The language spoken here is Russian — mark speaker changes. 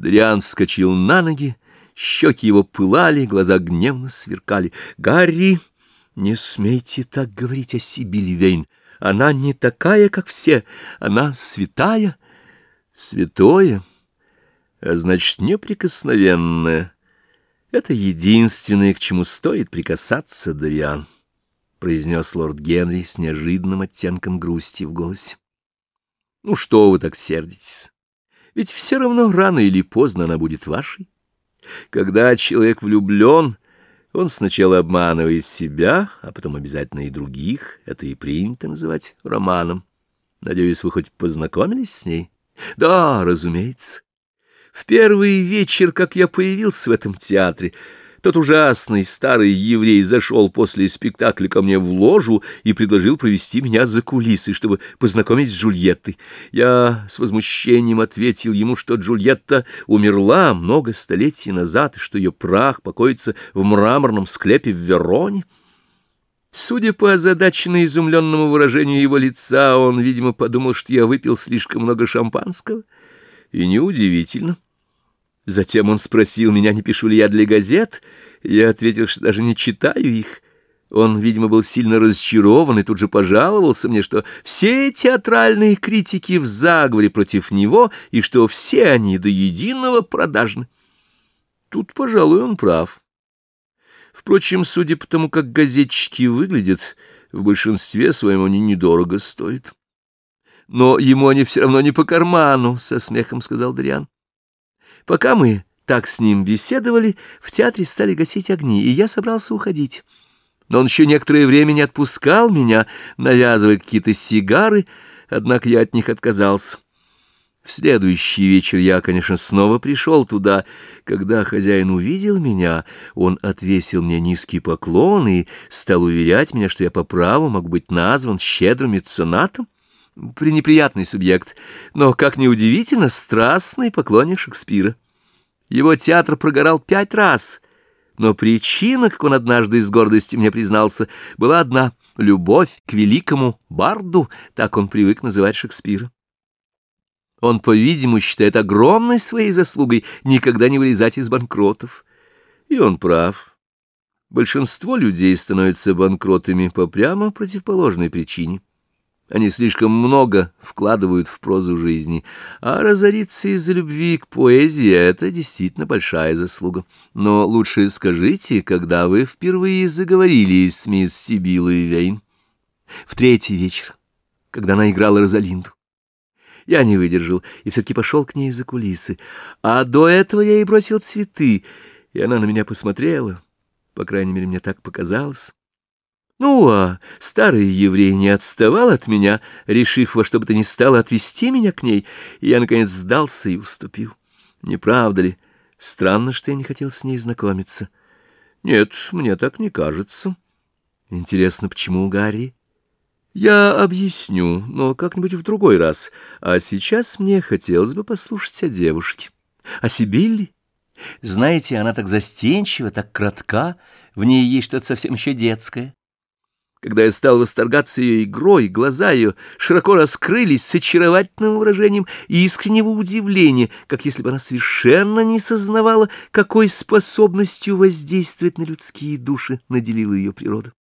Speaker 1: Дриан вскочил на ноги, щеки его пылали, глаза гневно сверкали. «Гарри, не смейте так говорить о Сибили Вейн. Она не такая, как все, она святая». «Святое, а значит, неприкосновенное. Это единственное, к чему стоит прикасаться, Дриан», — произнес лорд Генри с неожиданным оттенком грусти в голосе. «Ну что вы так сердитесь?» Ведь все равно рано или поздно она будет вашей. Когда человек влюблен, он сначала обманывает себя, а потом обязательно и других. Это и принято называть романом. Надеюсь, вы хоть познакомились с ней? Да, разумеется. В первый вечер, как я появился в этом театре, тот ужасный старый еврей зашел после спектакля ко мне в ложу и предложил провести меня за кулисы, чтобы познакомить с Джульеттой. Я с возмущением ответил ему, что Джульетта умерла много столетий назад, и что ее прах покоится в мраморном склепе в Вероне. Судя по озадаченно изумленному выражению его лица, он, видимо, подумал, что я выпил слишком много шампанского. И неудивительно. Затем он спросил меня, не пишу ли я для газет. Я ответил, что даже не читаю их. Он, видимо, был сильно разочарован и тут же пожаловался мне, что все театральные критики в заговоре против него и что все они до единого продажны. Тут, пожалуй, он прав. Впрочем, судя по тому, как газетчики выглядят, в большинстве своем они недорого стоят. Но ему они все равно не по карману, — со смехом сказал Дриан. Пока мы так с ним беседовали, в театре стали гасить огни, и я собрался уходить. Но он еще некоторое время не отпускал меня, навязывая какие-то сигары, однако я от них отказался. В следующий вечер я, конечно, снова пришел туда. Когда хозяин увидел меня, он отвесил мне низкий поклон и стал уверять меня, что я по праву могу быть назван щедрым меценатом пренеприятный субъект, но, как ни удивительно, страстный поклонник Шекспира. Его театр прогорал пять раз, но причина, как он однажды с гордостью мне признался, была одна — любовь к великому барду, так он привык называть Шекспира. Он, по-видимому, считает огромной своей заслугой никогда не вылезать из банкротов. И он прав. Большинство людей становятся банкротами по прямо противоположной причине. Они слишком много вкладывают в прозу жизни, а разориться из-за любви к поэзии — это действительно большая заслуга. Но лучше скажите, когда вы впервые заговорили с мисс Сибилой Вейн? В третий вечер, когда она играла Розалинду. Я не выдержал и все-таки пошел к ней за кулисы. А до этого я ей бросил цветы, и она на меня посмотрела. По крайней мере, мне так показалось. Ну, а старый еврей не отставал от меня, решив во что бы то ни стало отвести меня к ней, и я, наконец, сдался и уступил. Не правда ли? Странно, что я не хотел с ней знакомиться. Нет, мне так не кажется. Интересно, почему, Гарри? Я объясню, но как-нибудь в другой раз. А сейчас мне хотелось бы послушать о девушке. О Сибилле. Знаете, она так застенчива, так кратка, в ней есть что-то совсем еще детское. Когда я стал восторгаться ее игрой, глаза ее широко раскрылись с очаровательным выражением искреннего удивления, как если бы она совершенно не сознавала, какой способностью воздействовать на людские души наделила ее природа.